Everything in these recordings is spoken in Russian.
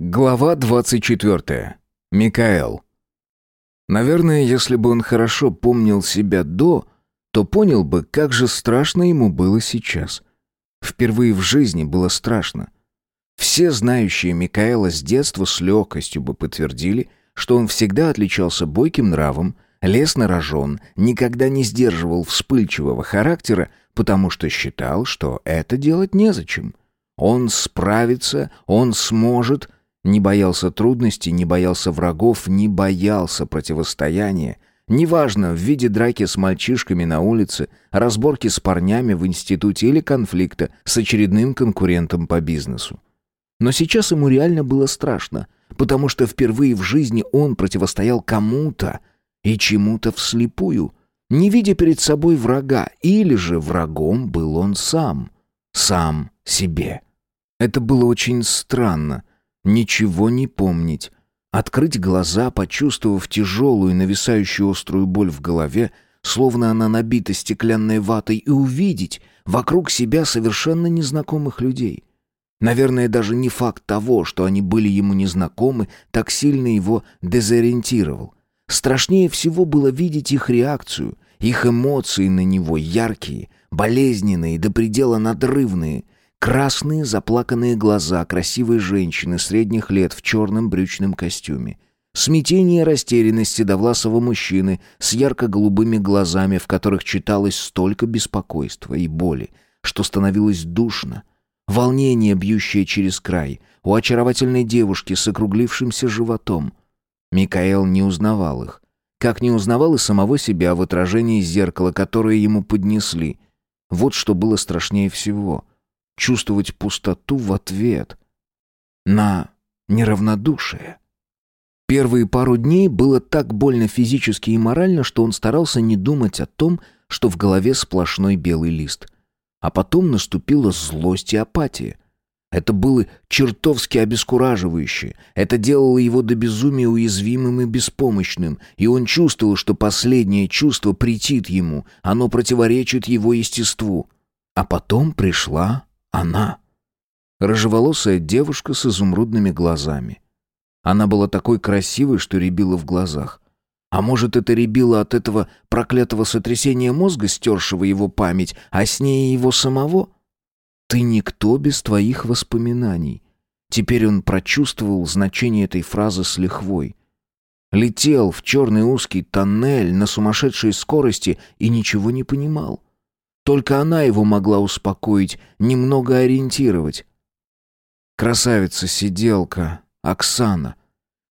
Глава 24. Микаэл. Наверное, если бы он хорошо помнил себя до, то понял бы, как же страшно ему было сейчас. Впервые в жизни было страшно. Все знающие Микаэла с детства с легкостью бы подтвердили, что он всегда отличался бойким нравом, лез на рожон, никогда не сдерживал вспыльчивого характера, потому что считал, что это делать незачем. Он справится, он сможет — не боялся трудностей, не боялся врагов, не боялся противостояния. Неважно, в виде драки с мальчишками на улице, разборки с парнями в институте или конфликта с очередным конкурентом по бизнесу. Но сейчас ему реально было страшно, потому что впервые в жизни он противостоял кому-то и чему-то вслепую, не видя перед собой врага, или же врагом был он сам, сам себе. Это было очень странно, ничего не помнить. Открыть глаза, почувствовав тяжелую, нависающую острую боль в голове, словно она набита стеклянной ватой, и увидеть вокруг себя совершенно незнакомых людей. Наверное, даже не факт того, что они были ему незнакомы, так сильно его дезориентировал. Страшнее всего было видеть их реакцию, их эмоции на него яркие, болезненные, до предела надрывные — Красные заплаканные глаза красивой женщины средних лет в черном брючном костюме. Смятение и растерянность седовласого мужчины с ярко-голубыми глазами, в которых читалось столько беспокойства и боли, что становилось душно. Волнение, бьющее через край, у очаровательной девушки с округлившимся животом. Микаэл не узнавал их. Как не узнавал и самого себя в отражении зеркала, которое ему поднесли. Вот что было страшнее всего — чувствовать пустоту в ответ на неравнодушие. Первые пару дней было так больно физически и морально, что он старался не думать о том, что в голове сплошной белый лист. А потом наступила злость и апатия. Это было чертовски обескураживающе. Это делало его до безумия уязвимым и беспомощным, и он чувствовал, что последнее чувство претит ему, оно противоречит его естеству. А потом пришла она. Рыжеволосая девушка с изумрудными глазами. Она была такой красивой, что рябила в глазах. А может, это рябило от этого проклятого сотрясения мозга, стершего его память, а с ней его самого? Ты никто без твоих воспоминаний. Теперь он прочувствовал значение этой фразы с лихвой. Летел в черный узкий тоннель на сумасшедшей скорости и ничего не понимал. Только она его могла успокоить, немного ориентировать. Красавица-сиделка, Оксана,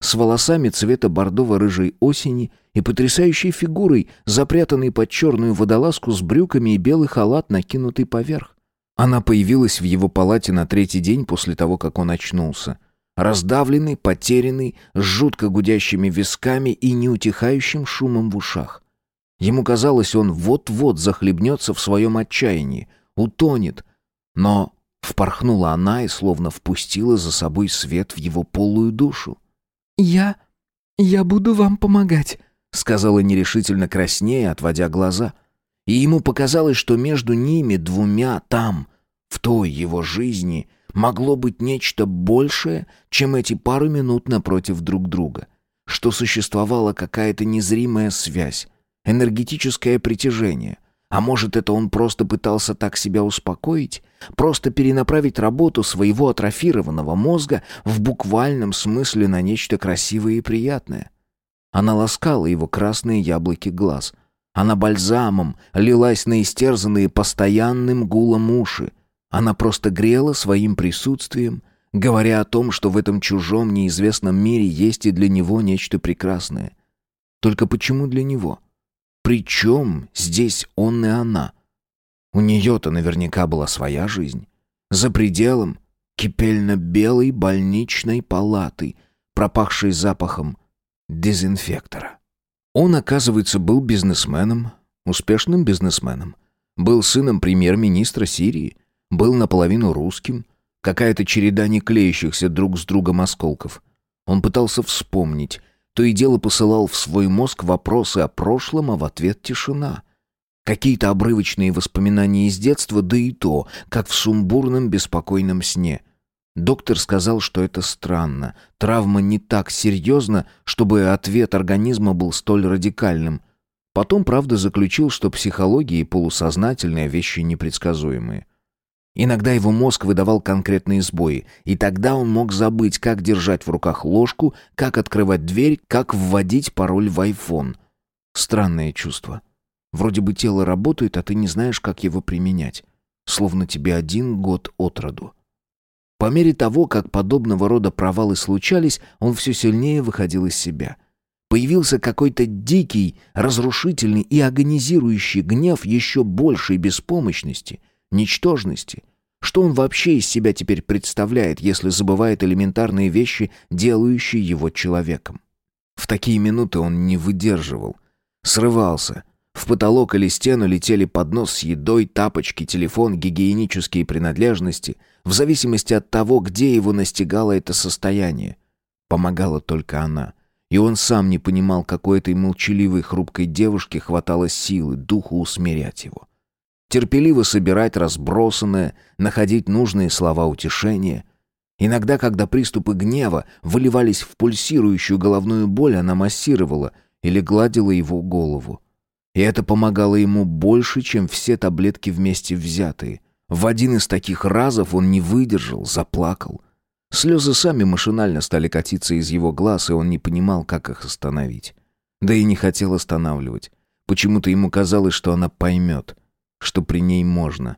с волосами цвета бордово-рыжей осени и потрясающей фигурой, запрятанной под черную водолазку с брюками и белый халат, накинутый поверх. Она появилась в его палате на третий день после того, как он очнулся. Раздавленный, потерянный, с жутко гудящими висками и неутихающим шумом в ушах. Ему казалось, он вот-вот захлебнется в своем отчаянии, утонет. Но впорхнула она и словно впустила за собой свет в его полую душу. «Я... я буду вам помогать», — сказала нерешительно краснея, отводя глаза. И ему показалось, что между ними двумя там, в той его жизни, могло быть нечто большее, чем эти пару минут напротив друг друга, что существовала какая-то незримая связь, энергетическое притяжение. А может, это он просто пытался так себя успокоить? Просто перенаправить работу своего атрофированного мозга в буквальном смысле на нечто красивое и приятное? Она ласкала его красные яблоки глаз. Она бальзамом лилась на истерзанные постоянным гулом уши. Она просто грела своим присутствием, говоря о том, что в этом чужом неизвестном мире есть и для него нечто прекрасное. Только почему для него? — причем здесь он и она? У нее-то наверняка была своя жизнь. За пределом кипельно-белой больничной палаты, пропахшей запахом дезинфектора. Он, оказывается, был бизнесменом, успешным бизнесменом. Был сыном премьер-министра Сирии, был наполовину русским, какая-то череда не друг с другом осколков. Он пытался вспомнить, то и дело посылал в свой мозг вопросы о прошлом, а в ответ тишина. Какие-то обрывочные воспоминания из детства, да и то, как в сумбурном беспокойном сне. Доктор сказал, что это странно. Травма не так серьезна, чтобы ответ организма был столь радикальным. Потом, правда, заключил, что психология и полусознательные вещи непредсказуемые. Иногда его мозг выдавал конкретные сбои, и тогда он мог забыть, как держать в руках ложку, как открывать дверь, как вводить пароль в iPhone. Странное чувство. Вроде бы тело работает, а ты не знаешь, как его применять. Словно тебе один год от роду. По мере того, как подобного рода провалы случались, он все сильнее выходил из себя. Появился какой-то дикий, разрушительный и агонизирующий гнев еще большей беспомощности, ничтожности. Что он вообще из себя теперь представляет, если забывает элементарные вещи, делающие его человеком? В такие минуты он не выдерживал. Срывался, в потолок или стену летели поднос с едой, тапочки, телефон, гигиенические принадлежности, в зависимости от того, где его настигало это состояние. Помогала только она. И он сам не понимал, какой этой молчаливой, хрупкой девушке хватало силы, духу усмирять его. Терпеливо собирать разбросанное, находить нужные слова утешения. Иногда, когда приступы гнева выливались в пульсирующую головную боль, она массировала или гладила его голову. И это помогало ему больше, чем все таблетки вместе взятые. В один из таких разов он не выдержал, заплакал. Слезы сами машинально стали катиться из его глаз, и он не понимал, как их остановить. Да и не хотел останавливать. Почему-то ему казалось, что она поймет, что при ней можно.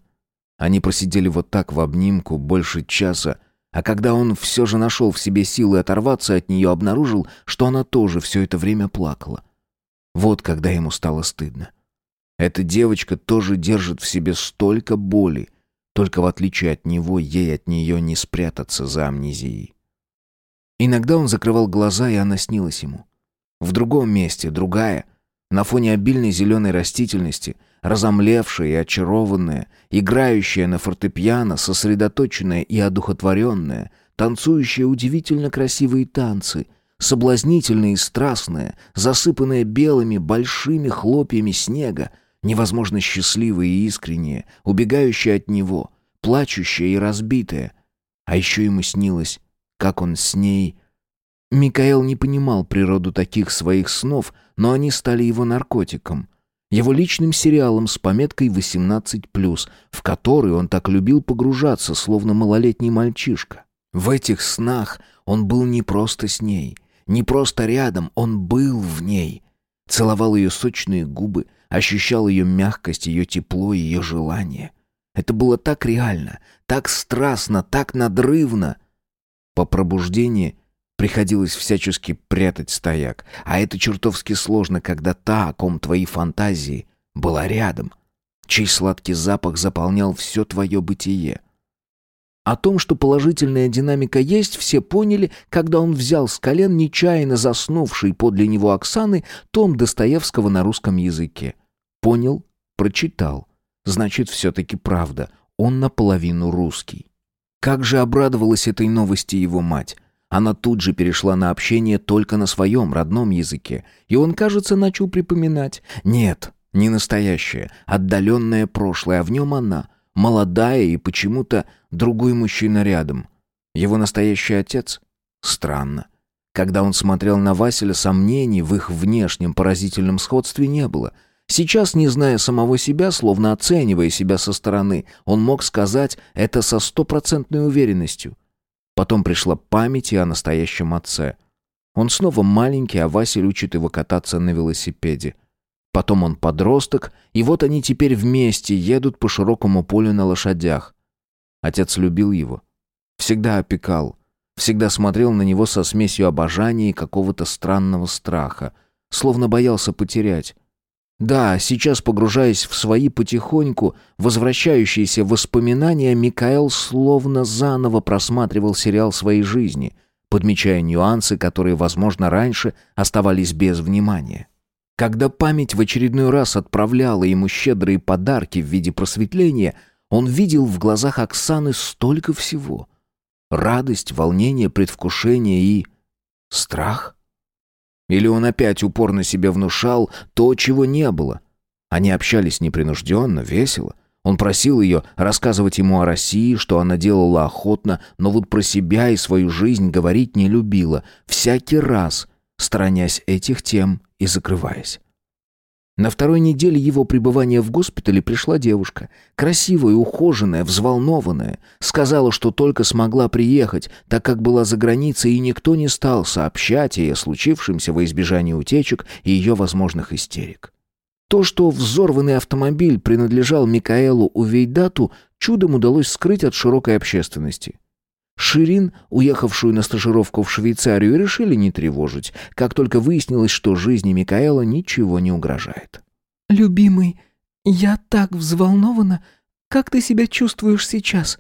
Они просидели вот так в обнимку больше часа, а когда он все же нашел в себе силы оторваться от нее, обнаружил, что она тоже все это время плакала. Вот когда ему стало стыдно. Эта девочка тоже держит в себе столько боли, только в отличие от него, ей от нее не спрятаться за амнезией. Иногда он закрывал глаза, и она снилась ему. В другом месте, другая, на фоне обильной зеленой растительности, разомлевшая и очарованная, играющая на фортепиано, сосредоточенная и одухотворенная, танцующая удивительно красивые танцы — соблазнительная и страстная, засыпанная белыми большими хлопьями снега, невозможно счастливая и искренняя, убегающая от него, плачущая и разбитая. А еще ему снилось, как он с ней... Микаэл не понимал природу таких своих снов, но они стали его наркотиком. Его личным сериалом с пометкой «18+,» в который он так любил погружаться, словно малолетний мальчишка. В этих снах он был не просто с ней — не просто рядом, он был в ней. Целовал ее сочные губы, ощущал ее мягкость, ее тепло, ее желание. Это было так реально, так страстно, так надрывно. По пробуждении приходилось всячески прятать стояк, а это чертовски сложно, когда та, о ком твои фантазии, была рядом, чей сладкий запах заполнял все твое бытие. О том, что положительная динамика есть, все поняли, когда он взял с колен нечаянно заснувший подле него Оксаны том Достоевского на русском языке. Понял, прочитал. Значит, все-таки правда. Он наполовину русский. Как же обрадовалась этой новости его мать. Она тут же перешла на общение только на своем родном языке, и он, кажется, начал припоминать. Нет, не настоящее, отдаленное прошлое, а в нем она — молодая и почему-то другой мужчина рядом. Его настоящий отец? Странно. Когда он смотрел на Василя, сомнений в их внешнем поразительном сходстве не было. Сейчас, не зная самого себя, словно оценивая себя со стороны, он мог сказать это со стопроцентной уверенностью. Потом пришла память и о настоящем отце. Он снова маленький, а Василь учит его кататься на велосипеде. Потом он подросток, и вот они теперь вместе едут по широкому полю на лошадях. Отец любил его. Всегда опекал. Всегда смотрел на него со смесью обожания и какого-то странного страха. Словно боялся потерять. Да, сейчас, погружаясь в свои потихоньку возвращающиеся воспоминания, Микаэл словно заново просматривал сериал своей жизни, подмечая нюансы, которые, возможно, раньше оставались без внимания. Когда память в очередной раз отправляла ему щедрые подарки в виде просветления, он видел в глазах Оксаны столько всего. Радость, волнение, предвкушение и... страх? Или он опять упорно себе внушал то, чего не было? Они общались непринужденно, весело. Он просил ее рассказывать ему о России, что она делала охотно, но вот про себя и свою жизнь говорить не любила, всякий раз сторонясь этих тем и закрываясь. На второй неделе его пребывания в госпитале пришла девушка, красивая, ухоженная, взволнованная. Сказала, что только смогла приехать, так как была за границей, и никто не стал сообщать ей о случившемся во избежание утечек и ее возможных истерик. То, что взорванный автомобиль принадлежал Микаэлу Увейдату, чудом удалось скрыть от широкой общественности. Ширин, уехавшую на стажировку в Швейцарию, решили не тревожить, как только выяснилось, что жизни Микаэла ничего не угрожает. «Любимый, я так взволнована. Как ты себя чувствуешь сейчас?»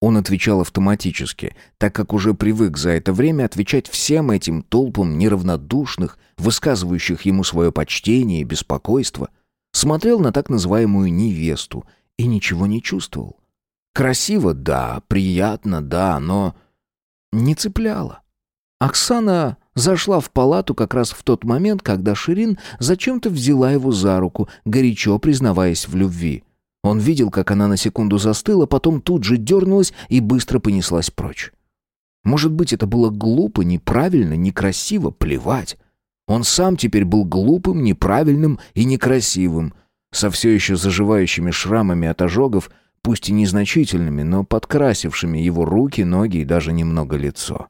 Он отвечал автоматически, так как уже привык за это время отвечать всем этим толпам неравнодушных, высказывающих ему свое почтение и беспокойство. Смотрел на так называемую невесту и ничего не чувствовал. Красиво, да, приятно, да, но не цепляло. Оксана зашла в палату как раз в тот момент, когда Ширин зачем-то взяла его за руку, горячо признаваясь в любви. Он видел, как она на секунду застыла, потом тут же дернулась и быстро понеслась прочь. Может быть, это было глупо, неправильно, некрасиво, плевать. Он сам теперь был глупым, неправильным и некрасивым, со все еще заживающими шрамами от ожогов пусть и незначительными, но подкрасившими его руки, ноги и даже немного лицо.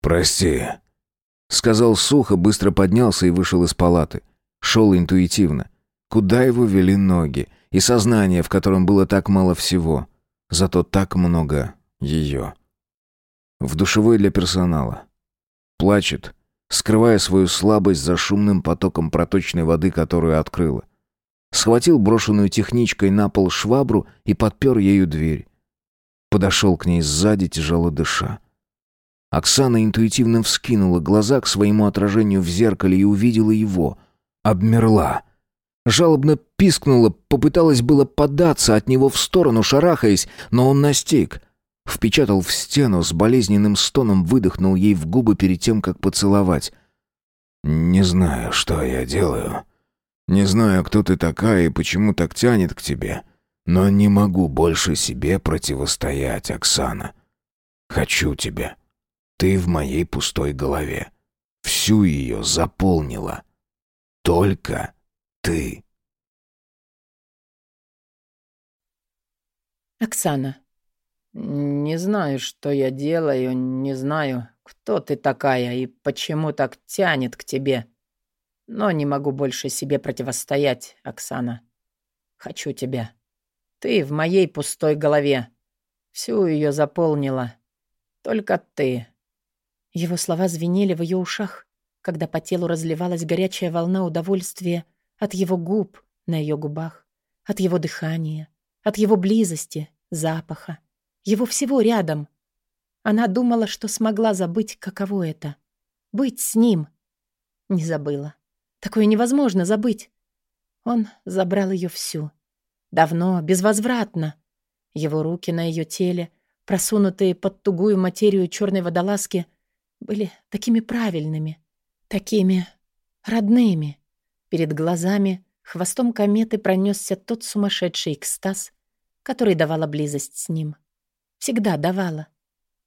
«Прости», — сказал сухо, быстро поднялся и вышел из палаты. Шел интуитивно. Куда его вели ноги, и сознание, в котором было так мало всего, зато так много ее. В душевой для персонала. Плачет, скрывая свою слабость за шумным потоком проточной воды, которую открыла. Схватил брошенную техничкой на пол швабру и подпер ею дверь. Подошел к ней сзади, тяжело дыша. Оксана интуитивно вскинула глаза к своему отражению в зеркале и увидела его. Обмерла. Жалобно пискнула, попыталась было податься от него в сторону, шарахаясь, но он настиг. Впечатал в стену, с болезненным стоном выдохнул ей в губы перед тем, как поцеловать. «Не знаю, что я делаю», не знаю, кто ты такая и почему так тянет к тебе, но не могу больше себе противостоять, Оксана. Хочу тебя. Ты в моей пустой голове. Всю ее заполнила. Только ты. Оксана. Не знаю, что я делаю, не знаю, кто ты такая и почему так тянет к тебе. Но не могу больше себе противостоять, Оксана. Хочу тебя. Ты в моей пустой голове. Всю ее заполнила. Только ты. Его слова звенели в ее ушах, когда по телу разливалась горячая волна удовольствия от его губ на ее губах, от его дыхания, от его близости, запаха, его всего рядом. Она думала, что смогла забыть, каково это — быть с ним. Не забыла. Такое невозможно забыть. Он забрал ее всю. Давно, безвозвратно. Его руки на ее теле, просунутые под тугую материю черной водолазки, были такими правильными, такими родными. Перед глазами хвостом кометы пронесся тот сумасшедший экстаз, который давала близость с ним. Всегда давала.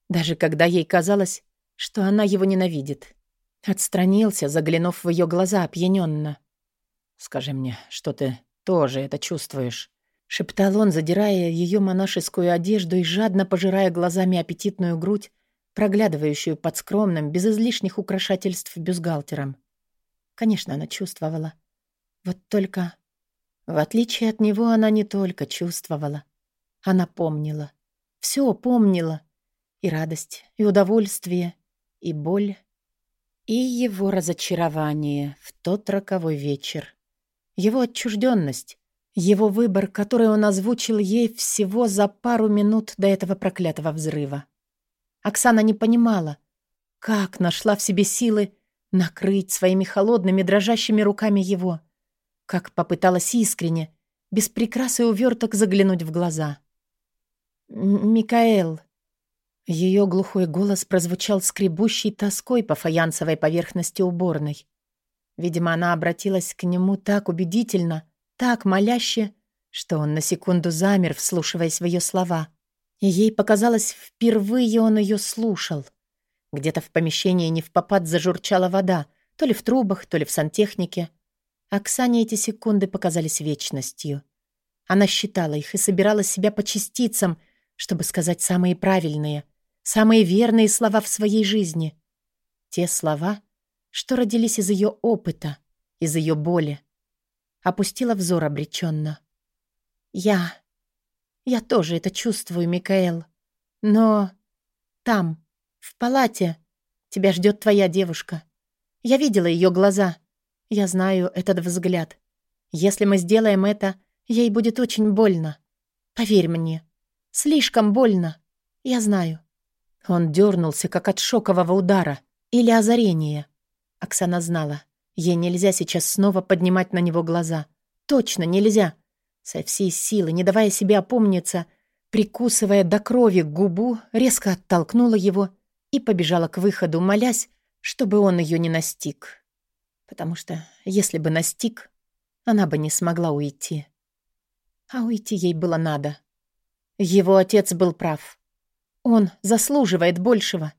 Даже когда ей казалось, что она его ненавидит. Отстранился, заглянув в ее глаза опьяненно. «Скажи мне, что ты тоже это чувствуешь?» Шептал он, задирая ее монашескую одежду и жадно пожирая глазами аппетитную грудь, проглядывающую под скромным, без излишних украшательств бюстгальтером. Конечно, она чувствовала. Вот только... В отличие от него, она не только чувствовала. Она помнила. Все помнила. И радость, и удовольствие, и боль, и его разочарование в тот роковой вечер. Его отчужденность, его выбор, который он озвучил ей всего за пару минут до этого проклятого взрыва. Оксана не понимала, как нашла в себе силы накрыть своими холодными дрожащими руками его, как попыталась искренне, без прикрас и уверток заглянуть в глаза. «Микаэл», ее глухой голос прозвучал скребущей тоской по фаянсовой поверхности уборной. Видимо, она обратилась к нему так убедительно, так моляще, что он на секунду замер, вслушиваясь в ее слова. И ей показалось, впервые он ее слушал. Где-то в помещении не в попад зажурчала вода, то ли в трубах, то ли в сантехнике. Оксане эти секунды показались вечностью. Она считала их и собирала себя по частицам, чтобы сказать самые правильные, самые верные слова в своей жизни. Те слова, что родились из ее опыта, из ее боли. Опустила взор обреченно. «Я... я тоже это чувствую, Микаэл. Но там, в палате, тебя ждет твоя девушка. Я видела ее глаза. Я знаю этот взгляд. Если мы сделаем это, ей будет очень больно. Поверь мне, слишком больно. Я знаю». Он дернулся, как от шокового удара или озарения. Оксана знала, ей нельзя сейчас снова поднимать на него глаза. Точно нельзя. Со всей силы, не давая себе опомниться, прикусывая до крови губу, резко оттолкнула его и побежала к выходу, молясь, чтобы он ее не настиг. Потому что, если бы настиг, она бы не смогла уйти. А уйти ей было надо. Его отец был прав. Он заслуживает большего,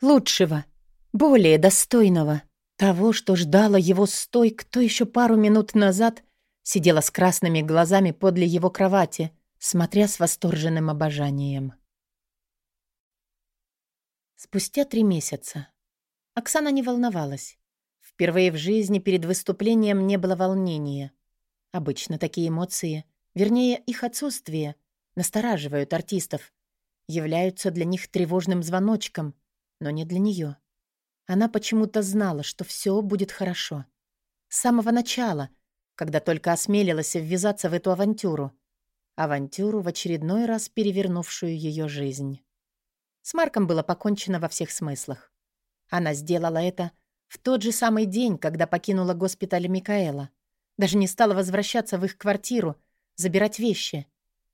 лучшего, более достойного. Того, что ждало его стой, кто еще пару минут назад сидела с красными глазами подле его кровати, смотря с восторженным обожанием. Спустя три месяца Оксана не волновалась. Впервые в жизни перед выступлением не было волнения. Обычно такие эмоции, вернее, их отсутствие, настораживают артистов, являются для них тревожным звоночком, но не для нее. Она почему-то знала, что все будет хорошо. С самого начала, когда только осмелилась ввязаться в эту авантюру. Авантюру, в очередной раз перевернувшую ее жизнь. С Марком было покончено во всех смыслах. Она сделала это в тот же самый день, когда покинула госпиталь Микаэла. Даже не стала возвращаться в их квартиру, забирать вещи.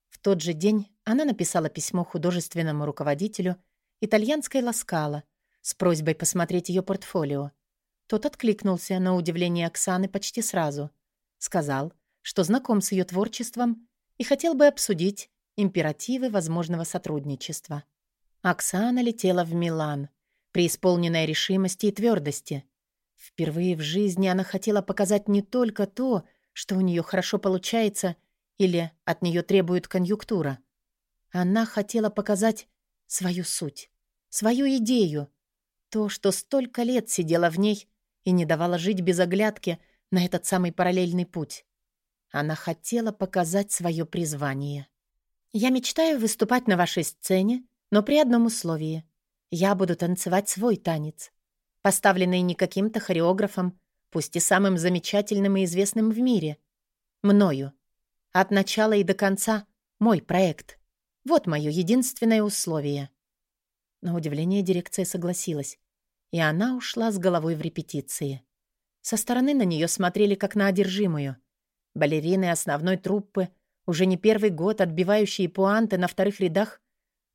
В тот же день она написала письмо художественному руководителю итальянской Ласкала с просьбой посмотреть ее портфолио. Тот откликнулся на удивление Оксаны почти сразу. Сказал, что знаком с ее творчеством и хотел бы обсудить императивы возможного сотрудничества. Оксана летела в Милан — преисполненная решимости и твердости. Впервые в жизни она хотела показать не только то, что у нее хорошо получается или от нее требует конъюнктура. Она хотела показать свою суть, свою идею, то, что столько лет сидела в ней и не давала жить без оглядки на этот самый параллельный путь. Она хотела показать свое призвание. «Я мечтаю выступать на вашей сцене, но при одном условии. Я буду танцевать свой танец, поставленный не каким-то хореографом, пусть и самым замечательным и известным в мире. Мною. От начала и до конца мой проект. Вот мое единственное условие. На удивление дирекция согласилась, и она ушла с головой в репетиции. Со стороны на нее смотрели как на одержимую. Балерины основной труппы, уже не первый год отбивающие пуанты на вторых рядах,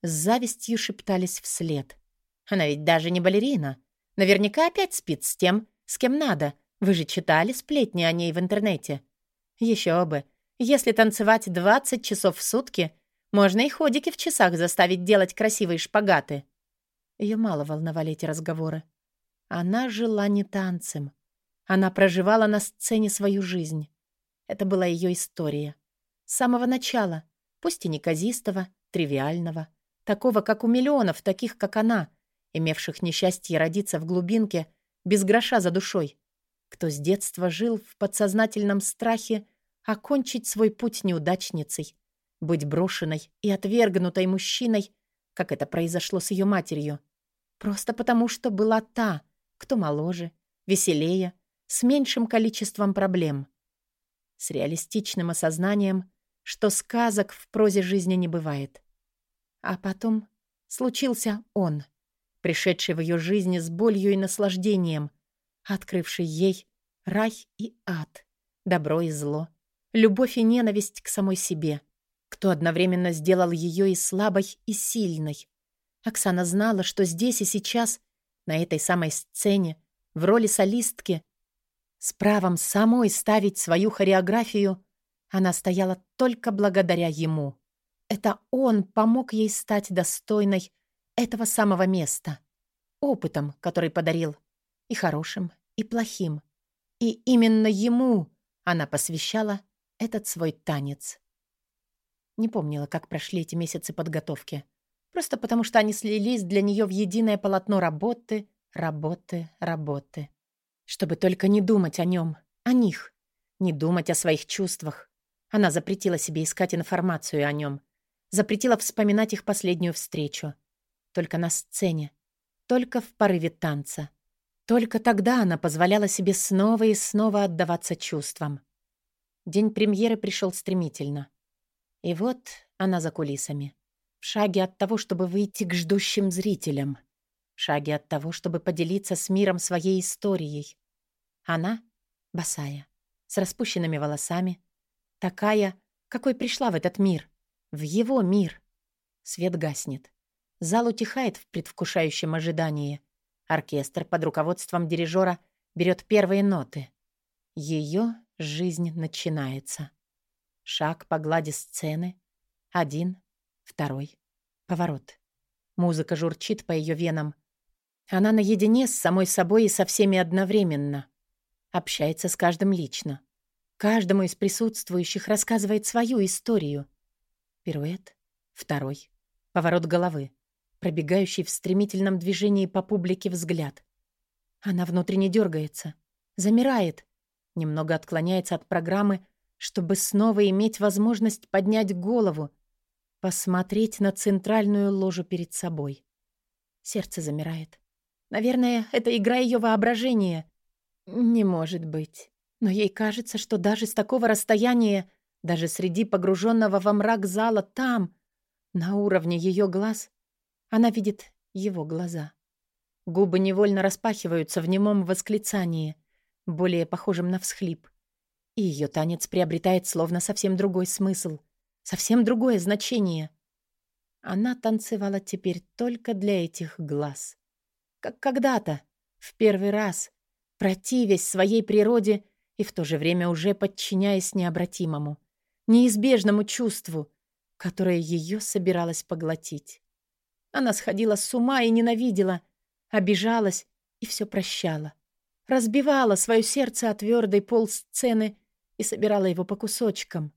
с завистью шептались вслед. Она ведь даже не балерина. Наверняка опять спит с тем, с кем надо. Вы же читали сплетни о ней в интернете. Еще бы. Если танцевать 20 часов в сутки, можно и ходики в часах заставить делать красивые шпагаты. Ее мало волновали эти разговоры. Она жила не танцем. Она проживала на сцене свою жизнь. Это была ее история. С самого начала, пусть и неказистого, тривиального, такого, как у миллионов, таких, как она, имевших несчастье родиться в глубинке, без гроша за душой, кто с детства жил в подсознательном страхе окончить свой путь неудачницей, быть брошенной и отвергнутой мужчиной, как это произошло с ее матерью, просто потому что была та, кто моложе, веселее, с меньшим количеством проблем, с реалистичным осознанием, что сказок в прозе жизни не бывает. А потом случился он — пришедший в ее жизни с болью и наслаждением, открывший ей рай и ад, добро и зло, любовь и ненависть к самой себе, кто одновременно сделал ее и слабой, и сильной. Оксана знала, что здесь и сейчас, на этой самой сцене, в роли солистки, с правом самой ставить свою хореографию, Она стояла только благодаря ему. Это он помог ей стать достойной этого самого места. Опытом, который подарил. И хорошим, и плохим. И именно ему она посвящала этот свой танец. Не помнила, как прошли эти месяцы подготовки. Просто потому, что они слились для нее в единое полотно работы, работы, работы. Чтобы только не думать о нем, о них, не думать о своих чувствах. Она запретила себе искать информацию о нем, запретила вспоминать их последнюю встречу. Только на сцене, только в порыве танца. Только тогда она позволяла себе снова и снова отдаваться чувствам. День премьеры пришел стремительно. И вот она за кулисами. В шаге от того, чтобы выйти к ждущим зрителям. В шаге от того, чтобы поделиться с миром своей историей. Она — босая, с распущенными волосами. Такая, какой пришла в этот мир. В его мир. Свет гаснет. Зал утихает в предвкушающем ожидании. Оркестр под руководством дирижера берет первые ноты. Ее жизнь начинается. Шаг по глади сцены. Один, второй. Поворот. Музыка журчит по ее венам. Она наедине с самой собой и со всеми одновременно. Общается с каждым лично. Каждому из присутствующих рассказывает свою историю. Пируэт. Второй. Поворот головы. Пробегающий в стремительном движении по публике взгляд. Она внутренне дергается. Замирает. Немного отклоняется от программы, чтобы снова иметь возможность поднять голову, посмотреть на центральную ложу перед собой. Сердце замирает. Наверное, это игра ее воображения. Не может быть. Но ей кажется, что даже с такого расстояния, даже среди погруженного во мрак зала там, на уровне ее глаз, она видит его глаза. Губы невольно распахиваются в немом восклицании, более похожем на всхлип. И ее танец приобретает словно совсем другой смысл, совсем другое значение. Она танцевала теперь только для этих глаз. Как когда-то, в первый раз, противясь своей природе и в то же время уже подчиняясь необратимому, неизбежному чувству, которое ее собиралось поглотить. Она сходила с ума и ненавидела, обижалась и все прощала. Разбивала свое сердце о твердый пол сцены и собирала его по кусочкам.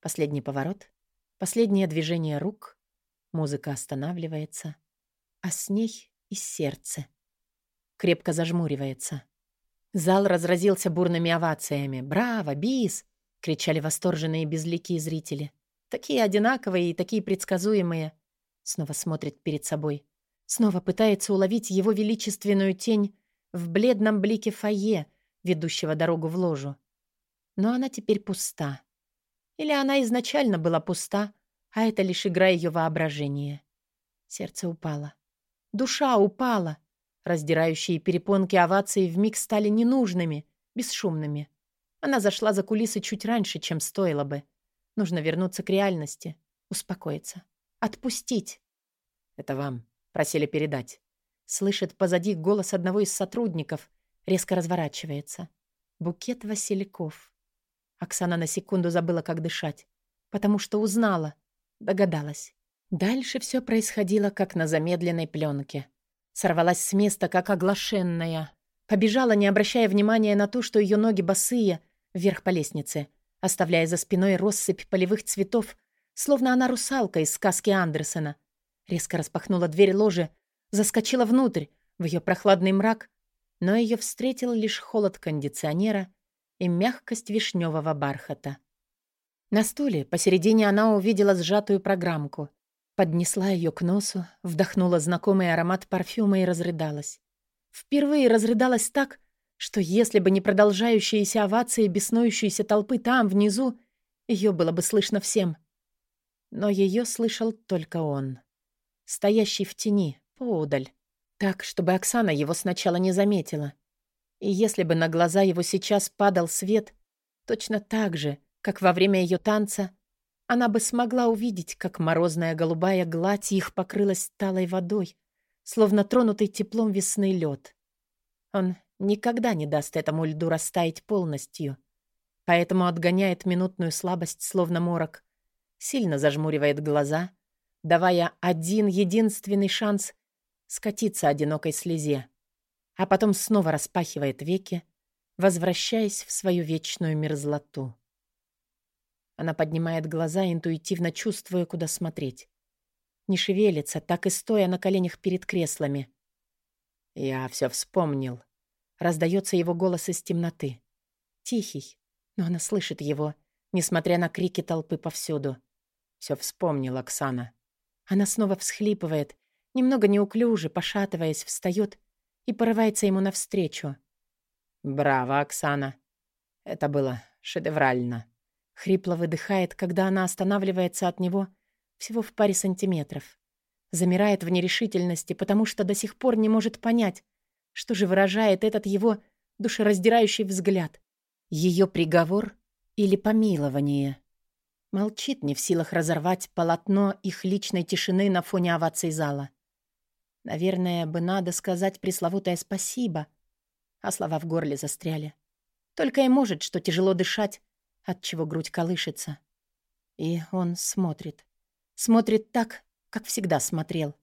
Последний поворот, последнее движение рук, музыка останавливается, а с ней и сердце. Крепко зажмуривается. Зал разразился бурными овациями. «Браво! Бис!» — кричали восторженные безликие зрители. Такие одинаковые и такие предсказуемые. Снова смотрит перед собой. Снова пытается уловить его величественную тень в бледном блике фойе, ведущего дорогу в ложу но она теперь пуста. Или она изначально была пуста, а это лишь игра ее воображения. Сердце упало. Душа упала. Раздирающие перепонки овации вмиг стали ненужными, бесшумными. Она зашла за кулисы чуть раньше, чем стоило бы. Нужно вернуться к реальности, успокоиться, отпустить. «Это вам», — просили передать. Слышит позади голос одного из сотрудников, резко разворачивается. Букет васильков. Оксана на секунду забыла, как дышать, потому что узнала, догадалась. Дальше все происходило, как на замедленной пленке. Сорвалась с места, как оглашенная. Побежала, не обращая внимания на то, что ее ноги босые, вверх по лестнице, оставляя за спиной россыпь полевых цветов, словно она русалка из сказки Андерсона. Резко распахнула дверь ложи, заскочила внутрь, в ее прохладный мрак, но ее встретил лишь холод кондиционера и мягкость вишневого бархата. На стуле посередине она увидела сжатую программку, поднесла ее к носу, вдохнула знакомый аромат парфюма и разрыдалась. Впервые разрыдалась так, что если бы не продолжающиеся овации беснующейся толпы там, внизу, ее было бы слышно всем. Но ее слышал только он, стоящий в тени, поодаль, так, чтобы Оксана его сначала не заметила — и если бы на глаза его сейчас падал свет, точно так же, как во время ее танца, она бы смогла увидеть, как морозная голубая гладь их покрылась талой водой, словно тронутый теплом весны лед. Он никогда не даст этому льду растаять полностью, поэтому отгоняет минутную слабость, словно морок, сильно зажмуривает глаза, давая один единственный шанс скатиться одинокой слезе, а потом снова распахивает веки, возвращаясь в свою вечную мерзлоту. Она поднимает глаза, интуитивно чувствуя, куда смотреть. Не шевелится, так и стоя на коленях перед креслами. «Я все вспомнил», — раздается его голос из темноты. Тихий, но она слышит его, несмотря на крики толпы повсюду. Все вспомнил Оксана. Она снова всхлипывает, немного неуклюже, пошатываясь, встает и порывается ему навстречу. «Браво, Оксана! Это было шедеврально!» Хрипло выдыхает, когда она останавливается от него всего в паре сантиметров. Замирает в нерешительности, потому что до сих пор не может понять, что же выражает этот его душераздирающий взгляд. Ее приговор или помилование? Молчит, не в силах разорвать полотно их личной тишины на фоне оваций зала. Наверное, бы надо сказать пресловутое «спасибо», а слова в горле застряли. Только и может, что тяжело дышать, от чего грудь колышется. И он смотрит. Смотрит так, как всегда смотрел.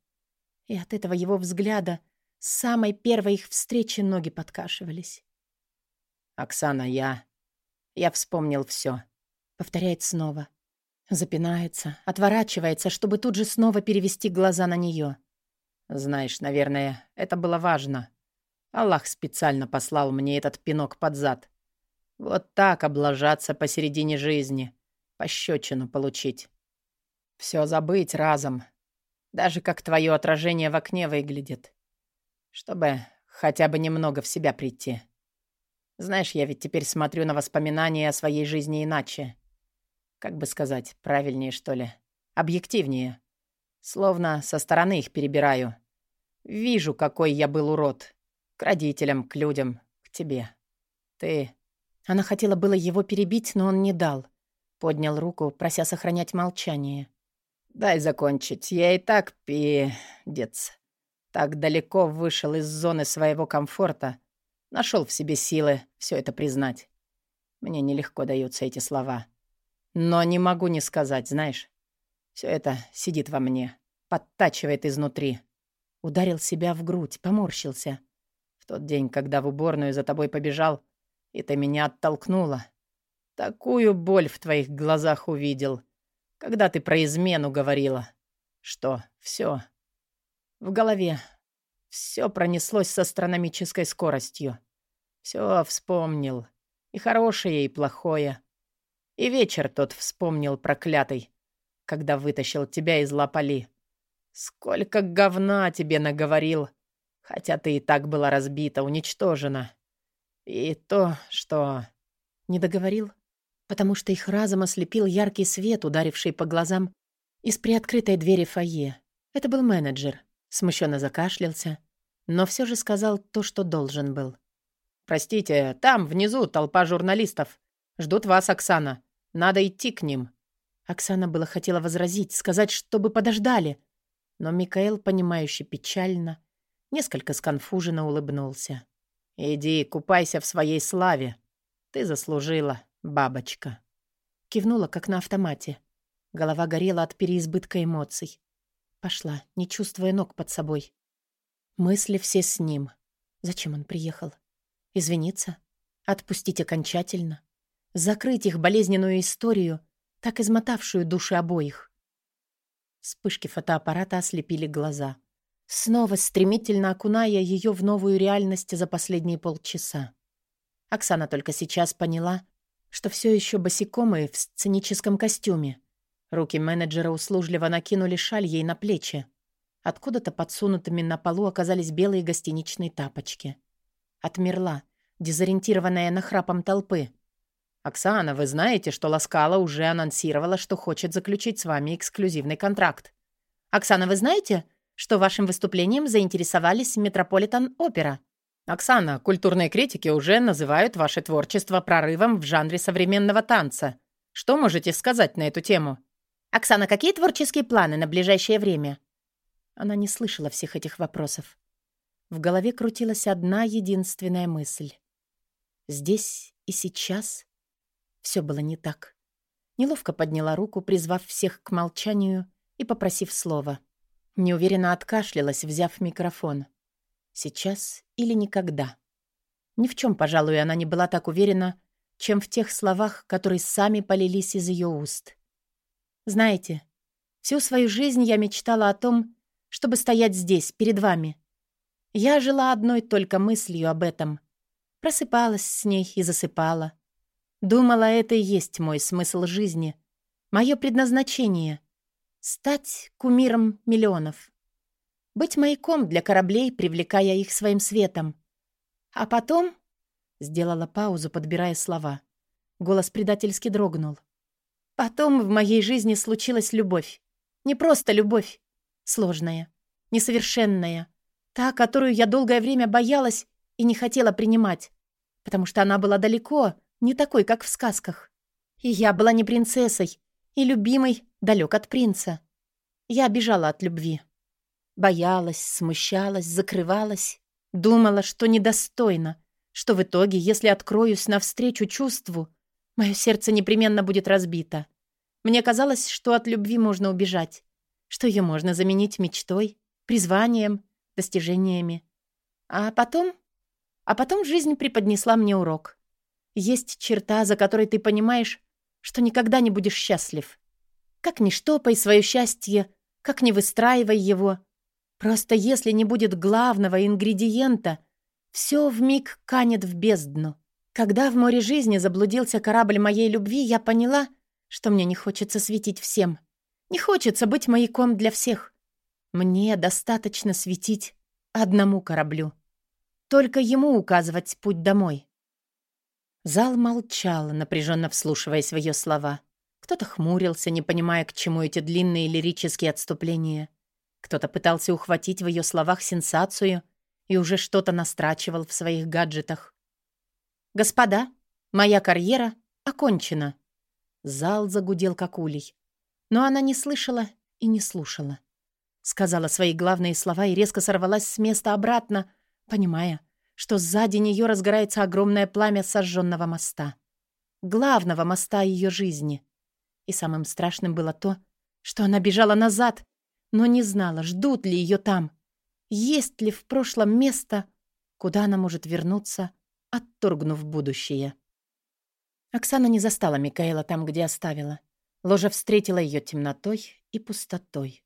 И от этого его взгляда с самой первой их встречи ноги подкашивались. «Оксана, я... Я вспомнил все, повторяет снова. Запинается, отворачивается, чтобы тут же снова перевести глаза на нее. Знаешь, наверное, это было важно. Аллах специально послал мне этот пинок под зад. Вот так облажаться посередине жизни, пощечину получить. Все забыть разом, даже как твое отражение в окне выглядит. Чтобы хотя бы немного в себя прийти. Знаешь, я ведь теперь смотрю на воспоминания о своей жизни иначе. Как бы сказать, правильнее, что ли? Объективнее. Словно со стороны их перебираю. Вижу, какой я был урод. К родителям, к людям, к тебе. Ты... Она хотела было его перебить, но он не дал. Поднял руку, прося сохранять молчание. «Дай закончить. Я и так, пи-дец, так далеко вышел из зоны своего комфорта, нашел в себе силы все это признать. Мне нелегко даются эти слова. Но не могу не сказать, знаешь. Все это сидит во мне, подтачивает изнутри. Ударил себя в грудь, поморщился. В тот день, когда в уборную за тобой побежал, и ты меня оттолкнула. Такую боль в твоих глазах увидел, когда ты про измену говорила. Что, все. В голове все пронеслось с астрономической скоростью. Все вспомнил. И хорошее, и плохое. И вечер тот вспомнил проклятый, когда вытащил тебя из лапали. Сколько говна тебе наговорил, хотя ты и так была разбита, уничтожена. И то, что... Не договорил, потому что их разом ослепил яркий свет, ударивший по глазам из приоткрытой двери фойе. Это был менеджер. Смущенно закашлялся, но все же сказал то, что должен был. «Простите, там, внизу, толпа журналистов. Ждут вас, Оксана. Надо идти к ним». Оксана было хотела возразить, сказать, чтобы подождали. Но Микаэл, понимающе печально, несколько сконфуженно улыбнулся. «Иди, купайся в своей славе. Ты заслужила, бабочка». Кивнула, как на автомате. Голова горела от переизбытка эмоций. Пошла, не чувствуя ног под собой. Мысли все с ним. Зачем он приехал? Извиниться? Отпустить окончательно? закрыть их болезненную историю, так измотавшую души обоих. Вспышки фотоаппарата ослепили глаза, снова стремительно окуная ее в новую реальность за последние полчаса. Оксана только сейчас поняла, что все еще босиком и в сценическом костюме. Руки менеджера услужливо накинули шаль ей на плечи. Откуда-то подсунутыми на полу оказались белые гостиничные тапочки. Отмерла, дезориентированная нахрапом толпы — «Оксана, вы знаете, что Ласкала уже анонсировала, что хочет заключить с вами эксклюзивный контракт?» «Оксана, вы знаете, что вашим выступлением заинтересовались Метрополитен-опера?» «Оксана, культурные критики уже называют ваше творчество прорывом в жанре современного танца. Что можете сказать на эту тему?» «Оксана, какие творческие планы на ближайшее время?» Она не слышала всех этих вопросов. В голове крутилась одна единственная мысль. «Здесь и сейчас Все было не так. Неловко подняла руку, призвав всех к молчанию и попросив слова. Неуверенно откашлялась, взяв микрофон. Сейчас или никогда. Ни в чем, пожалуй, она не была так уверена, чем в тех словах, которые сами полились из ее уст. Знаете, всю свою жизнь я мечтала о том, чтобы стоять здесь, перед вами. Я жила одной только мыслью об этом. Просыпалась с ней и засыпала. Думала, это и есть мой смысл жизни, мое предназначение — стать кумиром миллионов. Быть маяком для кораблей, привлекая их своим светом. А потом... Сделала паузу, подбирая слова. Голос предательски дрогнул. Потом в моей жизни случилась любовь. Не просто любовь. Сложная, несовершенная. Та, которую я долгое время боялась и не хотела принимать. Потому что она была далеко, не такой, как в сказках. И я была не принцессой, и любимой далек от принца. Я бежала от любви. Боялась, смущалась, закрывалась. Думала, что недостойна, что в итоге, если откроюсь навстречу чувству, мое сердце непременно будет разбито. Мне казалось, что от любви можно убежать, что ее можно заменить мечтой, призванием, достижениями. А потом... А потом жизнь преподнесла мне урок. Есть черта, за которой ты понимаешь, что никогда не будешь счастлив. Как ни штопай свое счастье, как ни выстраивай его, Просто если не будет главного ингредиента, все вмиг канет в бездну. Когда в море жизни заблудился корабль моей любви, я поняла, что мне не хочется светить всем. Не хочется быть маяком для всех. Мне достаточно светить одному кораблю. Только ему указывать путь домой. Зал молчал, напряженно вслушиваясь в ее слова. Кто-то хмурился, не понимая, к чему эти длинные лирические отступления. Кто-то пытался ухватить в ее словах сенсацию и уже что-то настрачивал в своих гаджетах. «Господа, моя карьера окончена». Зал загудел как улей. Но она не слышала и не слушала. Сказала свои главные слова и резко сорвалась с места обратно, понимая, что сзади нее разгорается огромное пламя сожженного моста. Главного моста ее жизни. И самым страшным было то, что она бежала назад, но не знала, ждут ли ее там. Есть ли в прошлом место, куда она может вернуться, отторгнув будущее. Оксана не застала Микаэла там, где оставила. Ложа встретила ее темнотой и пустотой.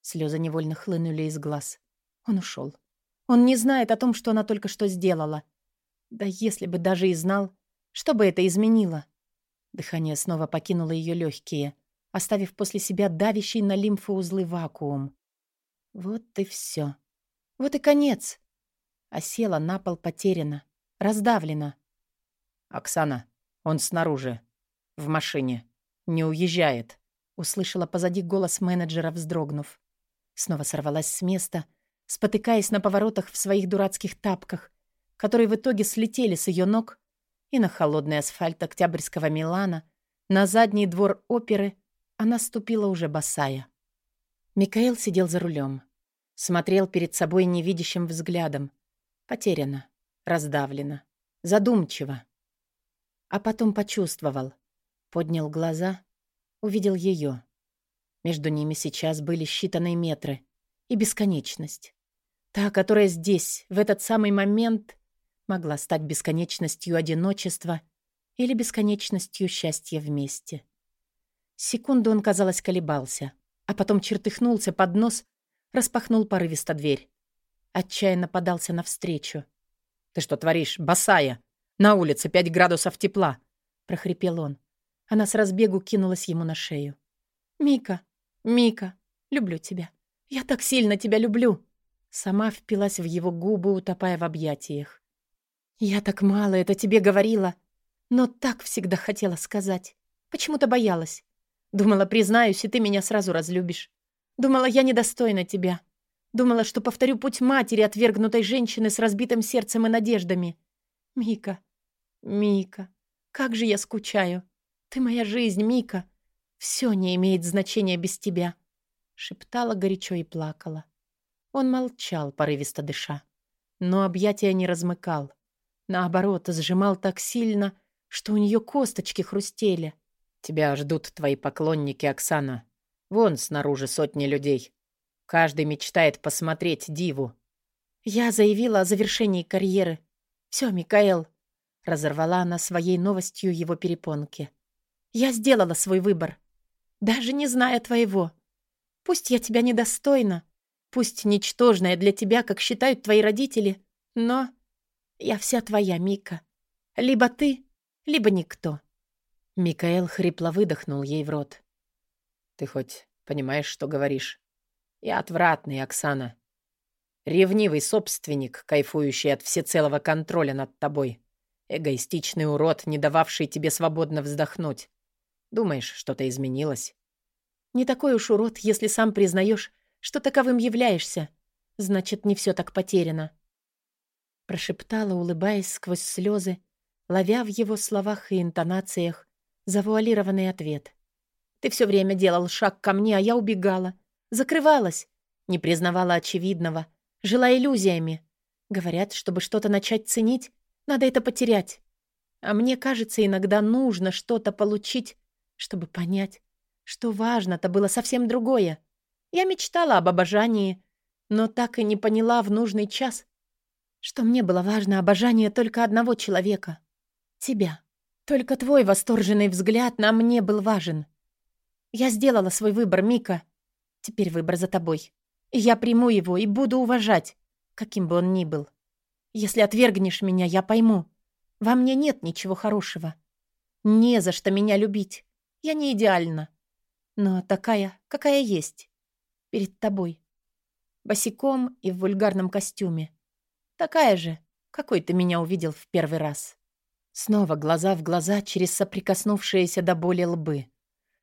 Слезы невольно хлынули из глаз. Он ушел. Он не знает о том, что она только что сделала. Да если бы даже и знал, что бы это изменило? Дыхание снова покинуло ее легкие оставив после себя давящий на лимфоузлы вакуум. Вот и все. Вот и конец. А села на пол потеряна, раздавлена. «Оксана, он снаружи, в машине, не уезжает», услышала позади голос менеджера, вздрогнув. Снова сорвалась с места, спотыкаясь на поворотах в своих дурацких тапках, которые в итоге слетели с ее ног и на холодный асфальт Октябрьского Милана, на задний двор оперы она ступила уже босая. Микаэл сидел за рулем. Смотрел перед собой невидящим взглядом. Потеряно, раздавлено, задумчиво. А потом почувствовал. Поднял глаза, увидел ее. Между ними сейчас были считанные метры и бесконечность. Та, которая здесь, в этот самый момент, могла стать бесконечностью одиночества или бесконечностью счастья вместе. Секунду он, казалось, колебался, а потом чертыхнулся под нос, распахнул порывисто дверь. Отчаянно подался навстречу. «Ты что творишь, босая? На улице пять градусов тепла!» — прохрипел он. Она с разбегу кинулась ему на шею. «Мика, Мика, люблю тебя. Я так сильно тебя люблю!» Сама впилась в его губы, утопая в объятиях. «Я так мало это тебе говорила, но так всегда хотела сказать. Почему-то боялась. Думала, признаюсь, и ты меня сразу разлюбишь. Думала, я недостойна тебя. Думала, что повторю путь матери, отвергнутой женщины с разбитым сердцем и надеждами. Мика, Мика, как же я скучаю. Ты моя жизнь, Мика. Все не имеет значения без тебя. Шептала горячо и плакала. Он молчал, порывисто дыша. Но объятия не размыкал. Наоборот, сжимал так сильно, что у нее косточки хрустели. Тебя ждут твои поклонники, Оксана. Вон снаружи сотни людей. Каждый мечтает посмотреть диву. Я заявила о завершении карьеры. Все, Микаэл. Разорвала она своей новостью его перепонки. Я сделала свой выбор. Даже не зная твоего. Пусть я тебя недостойна, пусть ничтожная для тебя, как считают твои родители, но я вся твоя, Мика. Либо ты, либо никто. Микаэл хрипло выдохнул ей в рот. Ты хоть понимаешь, что говоришь? Я отвратный, Оксана. Ревнивый собственник, кайфующий от всецелого контроля над тобой. Эгоистичный урод, не дававший тебе свободно вздохнуть. Думаешь, что-то изменилось? Не такой уж урод, если сам признаешь, что таковым являешься. Значит, не все так потеряно. Прошептала, улыбаясь сквозь слезы, ловя в его словах и интонациях завуалированный ответ. Ты все время делал шаг ко мне, а я убегала. Закрывалась. Не признавала очевидного. Жила иллюзиями. Говорят, чтобы что-то начать ценить, надо это потерять. А мне кажется, иногда нужно что-то получить, чтобы понять, что важно-то было совсем другое. Я мечтала об обожании, но так и не поняла в нужный час, что мне было важно обожание только одного человека — тебя. Только твой восторженный взгляд на мне был важен. Я сделала свой выбор, Мика. Теперь выбор за тобой. И я приму его и буду уважать, каким бы он ни был. Если отвергнешь меня, я пойму. Во мне нет ничего хорошего. Не за что меня любить. Я не идеальна. Но такая, какая есть. Перед тобой. Босиком и в вульгарном костюме. Такая же, какой ты меня увидел в первый раз. Снова глаза в глаза через соприкоснувшиеся до боли лбы.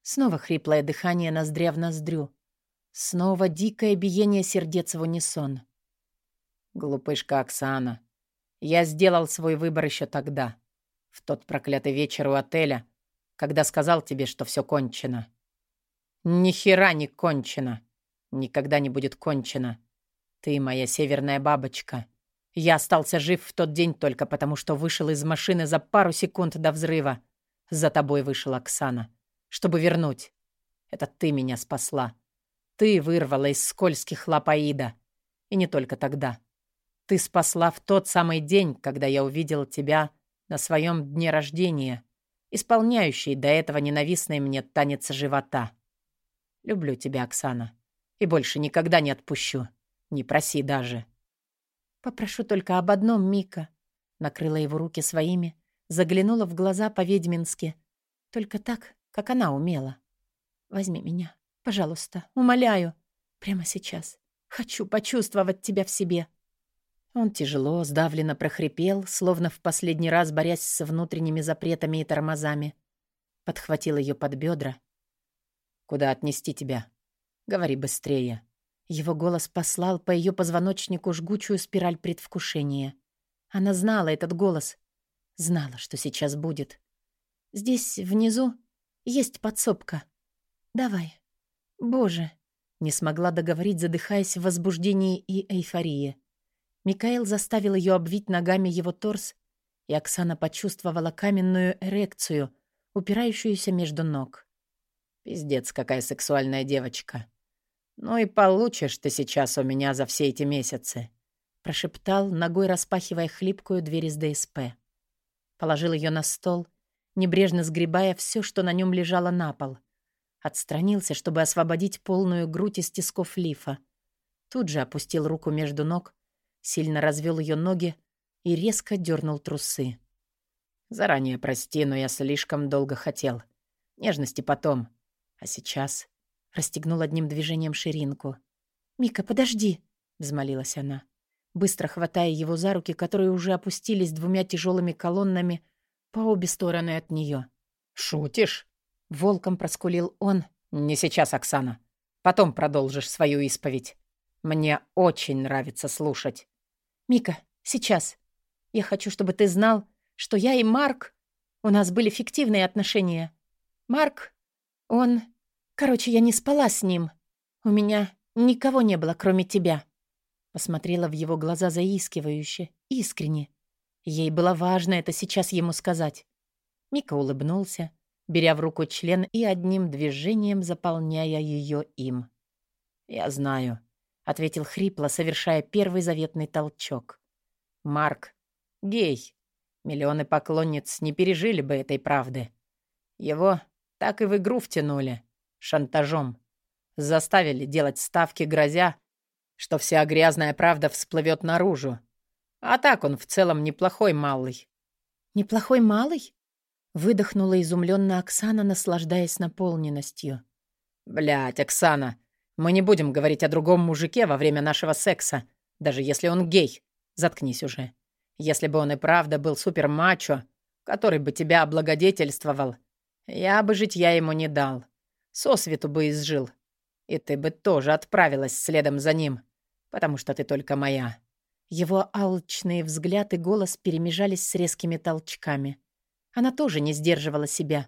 Снова хриплое дыхание ноздря в ноздрю. Снова дикое биение сердец в унисон. Глупышка Оксана. Я сделал свой выбор еще тогда. В тот проклятый вечер у отеля, когда сказал тебе, что все кончено. Ни хера не кончено. Никогда не будет кончено. Ты моя северная бабочка. Я остался жив в тот день только потому, что вышел из машины за пару секунд до взрыва. За тобой вышла Оксана чтобы вернуть. Это ты меня спасла. Ты вырвала из скользких лап Аида. И не только тогда. Ты спасла в тот самый день, когда я увидел тебя на своем дне рождения, исполняющий до этого ненавистный мне танец живота. Люблю тебя, Оксана, и больше никогда не отпущу. Не проси даже. Попрошу только об одном, Мика. Накрыла его руки своими, заглянула в глаза по-ведьмински. Только так, как она умела. Возьми меня, пожалуйста, умоляю. Прямо сейчас. Хочу почувствовать тебя в себе. Он тяжело, сдавленно прохрипел, словно в последний раз борясь с внутренними запретами и тормозами. Подхватил ее под бедра. «Куда отнести тебя? Говори быстрее». Его голос послал по ее позвоночнику жгучую спираль предвкушения. Она знала этот голос. Знала, что сейчас будет. Здесь, внизу, есть подсобка. Давай. Боже. Не смогла договорить, задыхаясь в возбуждении и эйфории. Микаэл заставил ее обвить ногами его торс, и Оксана почувствовала каменную эрекцию, упирающуюся между ног. «Пиздец, какая сексуальная девочка. Ну и получишь ты сейчас у меня за все эти месяцы», прошептал, ногой распахивая хлипкую дверь из ДСП. Положил ее на стол — небрежно сгребая все, что на нем лежало на пол. Отстранился, чтобы освободить полную грудь из тисков лифа. Тут же опустил руку между ног, сильно развел ее ноги и резко дернул трусы. «Заранее прости, но я слишком долго хотел. Нежности потом. А сейчас...» Расстегнул одним движением ширинку. «Мика, подожди!» — взмолилась она, быстро хватая его за руки, которые уже опустились двумя тяжелыми колоннами по обе стороны от нее. «Шутишь?» — волком проскулил он. «Не сейчас, Оксана. Потом продолжишь свою исповедь. Мне очень нравится слушать». «Мика, сейчас. Я хочу, чтобы ты знал, что я и Марк... У нас были фиктивные отношения. Марк, он... Короче, я не спала с ним. У меня никого не было, кроме тебя». Посмотрела в его глаза заискивающе, искренне. Ей было важно это сейчас ему сказать. Мика улыбнулся, беря в руку член и одним движением заполняя ее им. «Я знаю», — ответил хрипло, совершая первый заветный толчок. «Марк, гей. Миллионы поклонниц не пережили бы этой правды. Его так и в игру втянули. Шантажом. Заставили делать ставки, грозя, что вся грязная правда всплывет наружу. А так он в целом неплохой малый. «Неплохой малый?» Выдохнула изумленно Оксана, наслаждаясь наполненностью. Блять, Оксана, мы не будем говорить о другом мужике во время нашего секса, даже если он гей. Заткнись уже. Если бы он и правда был супер-мачо, который бы тебя облагодетельствовал, я бы жить я ему не дал. Сосвету бы изжил. И ты бы тоже отправилась следом за ним, потому что ты только моя». Его алчные взгляд и голос перемежались с резкими толчками. Она тоже не сдерживала себя.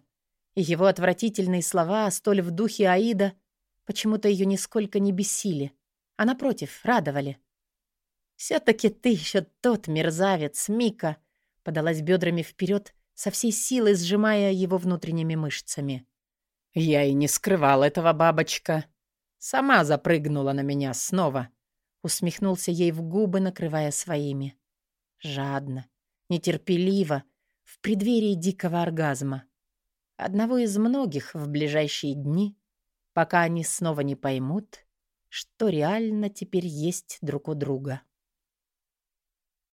И его отвратительные слова, столь в духе Аида, почему-то ее нисколько не бесили, а, напротив, радовали. «Все-таки ты еще тот мерзавец, Мика!» подалась бедрами вперед, со всей силой сжимая его внутренними мышцами. «Я и не скрывал этого, бабочка. Сама запрыгнула на меня снова», усмехнулся ей в губы, накрывая своими. Жадно, нетерпеливо, в преддверии дикого оргазма. Одного из многих в ближайшие дни, пока они снова не поймут, что реально теперь есть друг у друга.